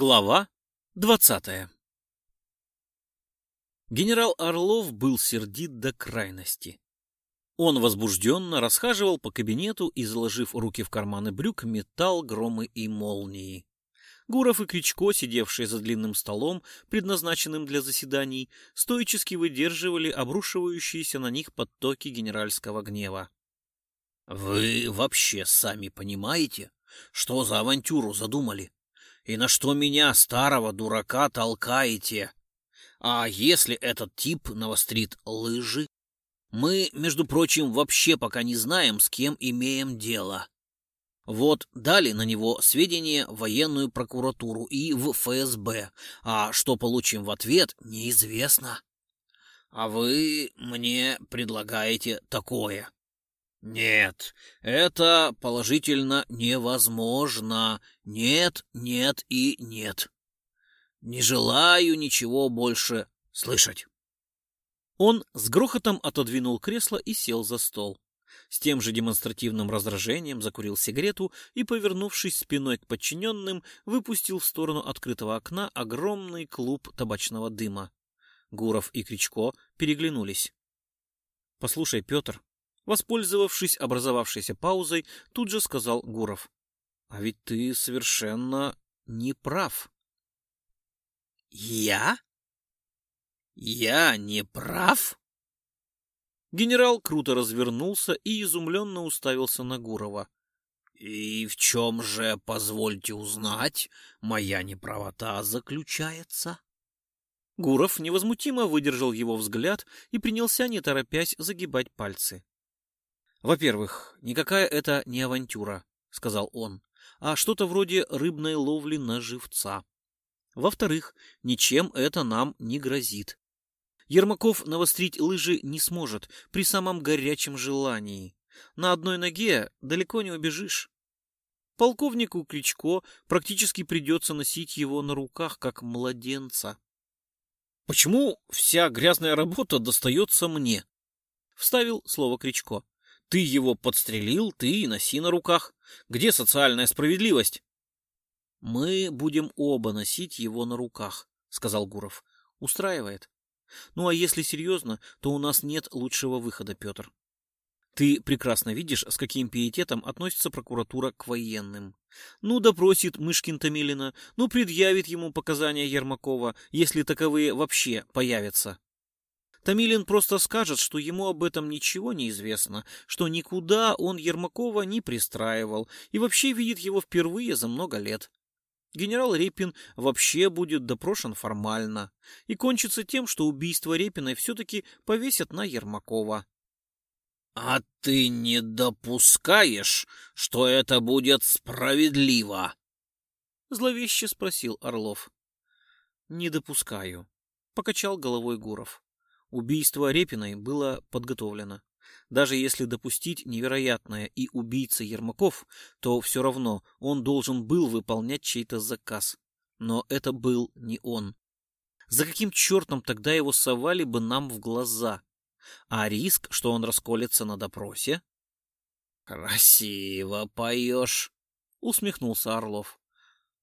Глава двадцатая Генерал Орлов был сердит до крайности. Он возбужденно расхаживал по кабинету и, заложив руки в карманы брюк, метал громы и молнии. Гуров и Кричко, сидевшие за длинным столом, предназначенным для заседаний, стоически выдерживали обрушивающиеся на них потоки генеральского гнева. «Вы вообще сами понимаете, что за авантюру задумали?» И на что меня, старого дурака, толкаете? А если этот тип навострит лыжи? Мы, между прочим, вообще пока не знаем, с кем имеем дело. Вот дали на него сведения в военную прокуратуру и в ФСБ, а что получим в ответ, неизвестно. А вы мне предлагаете такое. Нет, это положительно невозможно. Нет, нет и нет. Не желаю ничего больше слышать. Он с грохотом отодвинул кресло и сел за стол. С тем же демонстративным раздражением закурил сигарету и, повернувшись спиной к подчиненным, выпустил в сторону открытого окна огромный клуб табачного дыма. Гуров и Кричко переглянулись. — Послушай, Петр, Воспользовавшись образовавшейся паузой, тут же сказал Гуров. — А ведь ты совершенно не прав. — Я? Я не прав? Генерал круто развернулся и изумленно уставился на Гурова. — И в чем же, позвольте узнать, моя неправота заключается? Гуров невозмутимо выдержал его взгляд и принялся, не торопясь, загибать пальцы. «Во-первых, никакая это не авантюра», — сказал он, «а что-то вроде рыбной ловли на живца. Во-вторых, ничем это нам не грозит. Ермаков навострить лыжи не сможет при самом горячем желании. На одной ноге далеко не убежишь. Полковнику Кричко практически придется носить его на руках, как младенца. «Почему вся грязная работа достается мне?» — вставил слово Кричко. Ты его подстрелил, ты и носи на руках. Где социальная справедливость? — Мы будем оба носить его на руках, — сказал Гуров. — Устраивает. Ну а если серьезно, то у нас нет лучшего выхода, Петр. Ты прекрасно видишь, с каким пиететом относится прокуратура к военным. Ну, допросит Мышкин Томилина, ну, предъявит ему показания Ермакова, если таковые вообще появятся. Томилин просто скажет, что ему об этом ничего не известно, что никуда он Ермакова не пристраивал и вообще видит его впервые за много лет. Генерал Репин вообще будет допрошен формально и кончится тем, что убийство Репиной все-таки повесят на Ермакова. — А ты не допускаешь, что это будет справедливо? — зловеще спросил Орлов. — Не допускаю, — покачал головой Гуров. Убийство Репиной было подготовлено. Даже если допустить невероятное и убийца Ермаков, то все равно он должен был выполнять чей-то заказ. Но это был не он. За каким чертом тогда его совали бы нам в глаза? А риск, что он расколется на допросе? «Красиво поешь», — усмехнулся Орлов.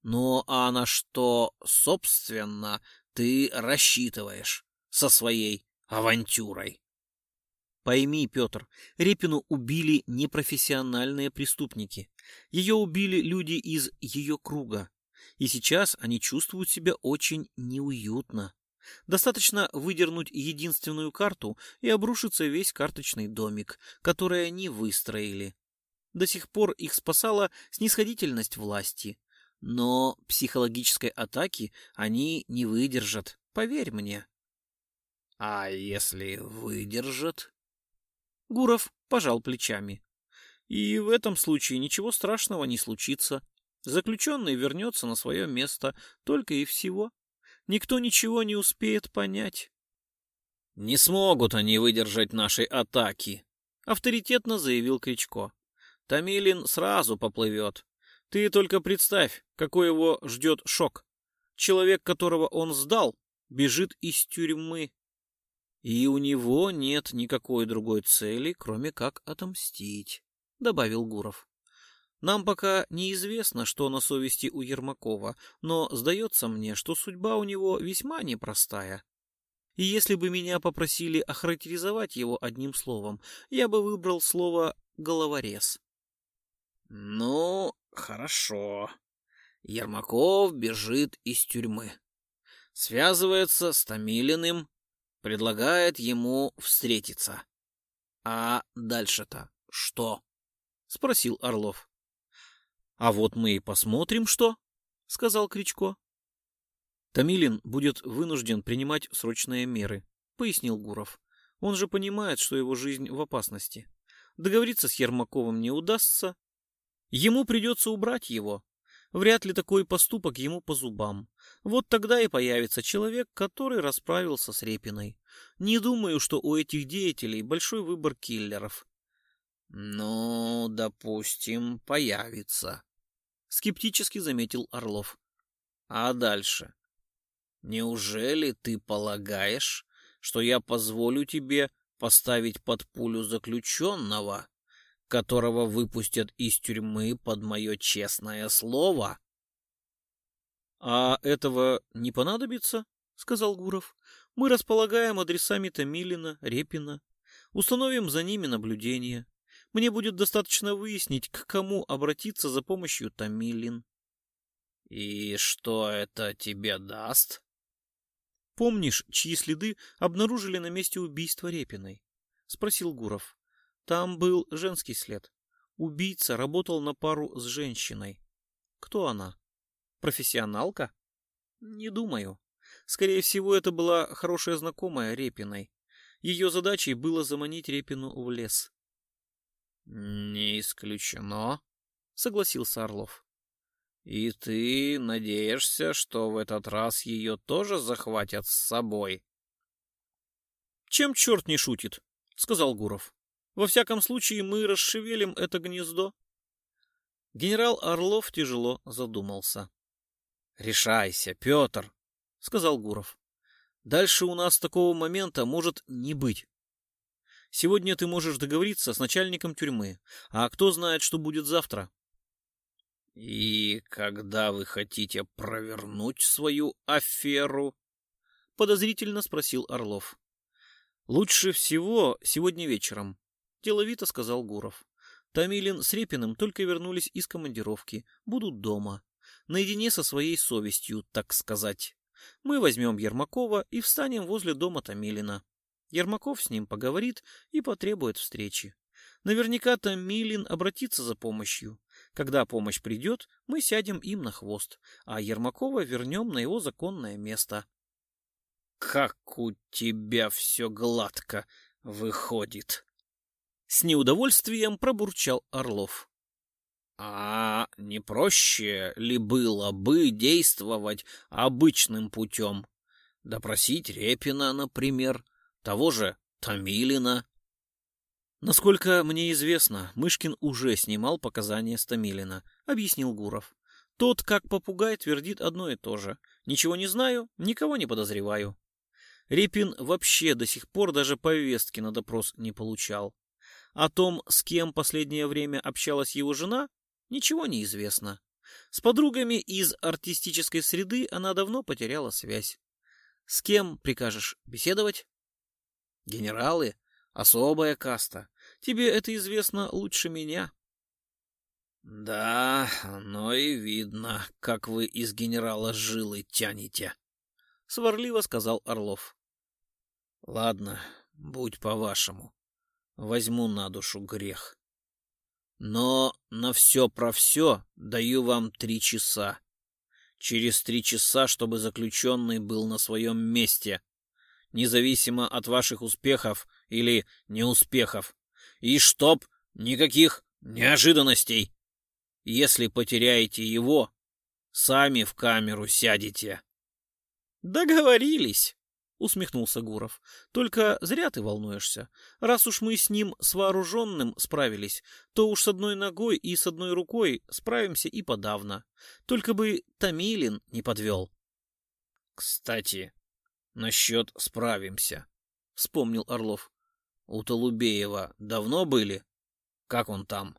«Ну а на что, собственно, ты рассчитываешь со своей авантюрой. Пойми, Петр, Репину убили непрофессиональные преступники. Ее убили люди из ее круга. И сейчас они чувствуют себя очень неуютно. Достаточно выдернуть единственную карту и обрушится весь карточный домик, который они выстроили. До сих пор их спасала снисходительность власти. Но психологической атаки они не выдержат, поверь мне. А если выдержат? Гуров пожал плечами. И в этом случае ничего страшного не случится. Заключенный вернется на свое место, только и всего. Никто ничего не успеет понять. «Не смогут они выдержать нашей атаки», — авторитетно заявил Кричко. «Томилин сразу поплывет. Ты только представь, какой его ждет шок. Человек, которого он сдал, бежит из тюрьмы и у него нет никакой другой цели, кроме как отомстить, — добавил Гуров. Нам пока неизвестно, что на совести у Ермакова, но сдается мне, что судьба у него весьма непростая. И если бы меня попросили охарактеризовать его одним словом, я бы выбрал слово «головорез». Ну, хорошо. Ермаков бежит из тюрьмы. Связывается с Томилиным, предлагает ему встретиться. А дальше-то что? Спросил Орлов. А вот мы и посмотрим, что, сказал Кричко. Томилин будет вынужден принимать срочные меры, пояснил Гуров. Он же понимает, что его жизнь в опасности. Договориться с Ермаковым не удастся. Ему придется убрать его. Вряд ли такой поступок ему по зубам. Вот тогда и появится человек, который расправился с Репиной. Не думаю, что у этих деятелей большой выбор киллеров. Ну, допустим, появится, скептически заметил Орлов. А дальше? Неужели ты полагаешь, что я позволю тебе поставить под пулю заключенного, которого выпустят из тюрьмы под мое честное слово? — А этого не понадобится, — сказал Гуров. — Мы располагаем адресами Томилина, Репина, установим за ними наблюдение. Мне будет достаточно выяснить, к кому обратиться за помощью Томилин. И что это тебе даст? Помнишь, чьи следы обнаружили на месте убийства Репиной? Спросил Гуров. Там был женский след. Убийца работал на пару с женщиной. Кто она? Профессионалка? Не думаю. Скорее всего, это была хорошая знакомая Репиной. Ее задачей было заманить Репину в лес. Не исключено, согласился Орлов. И ты надеешься, что в этот раз ее тоже захватят с собой? Чем черт не шутит, сказал Гуров. Во всяком случае, мы расшевелим это гнездо. Генерал Орлов тяжело задумался. Решайся, Петр, сказал Гуров. Дальше у нас такого момента может не быть. Сегодня ты можешь договориться с начальником тюрьмы, а кто знает, что будет завтра. И когда вы хотите провернуть свою аферу? Подозрительно спросил Орлов. Лучше всего сегодня вечером, деловито сказал Гуров. Томилин с Репиным только вернулись из командировки, будут дома, наедине со своей совестью, так сказать. Мы возьмем Ермакова и встанем возле дома Томилина. Ермаков с ним поговорит и потребует встречи. Наверняка Томилин обратится за помощью. Когда помощь придет, мы сядем им на хвост, а Ермакова вернем на его законное место. — Как у тебя все гладко выходит! — с неудовольствием пробурчал Орлов. — А не проще ли было бы действовать обычным путем? Допросить Репина, например, — того же Томилина. Насколько мне известно, Мышкин уже снимал показания с Томилина, объяснил Гуров. Тот, как попугай, твердит одно и то же. Ничего не знаю, никого не подозреваю. Репин вообще до сих пор даже повестки на допрос не получал. О том, с кем последнее время общалась его жена, ничего не известно. С подругами из артистической среды она давно потеряла связь. С кем прикажешь беседовать? Генералы — особая каста. Тебе это известно лучше меня. Да, но и видно, как вы из генерала жилы тянете, — сварливо сказал Орлов. Ладно, будь по-вашему. Возьму на душу грех. Но на все про все даю вам три часа. Через три часа, чтобы заключенный был на своем месте, независимо от ваших успехов или неуспехов. И чтоб никаких неожиданностей. Если потеряете его, сами в камеру сядете. Договорились, усмехнулся Гуров. Только зря ты волнуешься. Раз уж мы с ним с вооруженным справились, то уж с одной ногой и с одной рукой справимся и подавно. Только бы Томилин не подвел. Кстати, Насчет справимся, вспомнил Орлов. У Толубеева давно были? Как он там?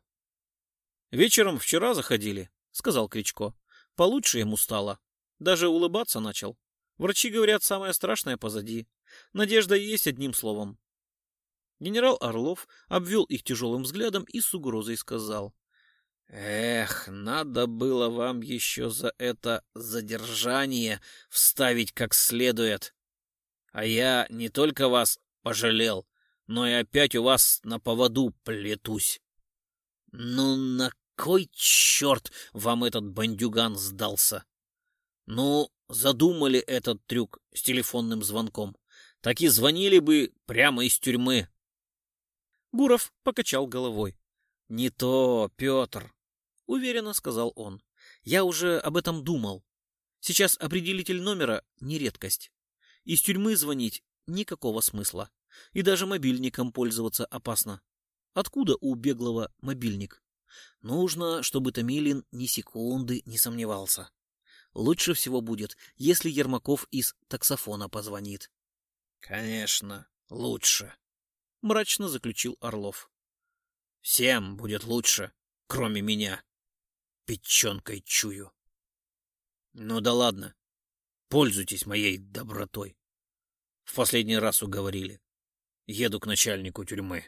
Вечером вчера заходили, сказал Кричко. Получше ему стало. Даже улыбаться начал. Врачи говорят, самое страшное позади. Надежда есть одним словом. Генерал Орлов обвел их тяжелым взглядом и с угрозой сказал. Эх, надо было вам еще за это задержание вставить как следует. А я не только вас пожалел, но и опять у вас на поводу плетусь. Ну на кой черт вам этот бандюган сдался? Ну, задумали этот трюк с телефонным звонком. Так и звонили бы прямо из тюрьмы. Гуров покачал головой. Не то, Петр уверенно сказал он. Я уже об этом думал. Сейчас определитель номера не редкость. Из тюрьмы звонить никакого смысла. И даже мобильником пользоваться опасно. Откуда у беглого мобильник? Нужно, чтобы Томилин ни секунды не сомневался. Лучше всего будет, если Ермаков из таксофона позвонит. — Конечно, лучше, — мрачно заключил Орлов. — Всем будет лучше, кроме меня печенкой чую. Ну да ладно, пользуйтесь моей добротой. В последний раз уговорили. Еду к начальнику тюрьмы.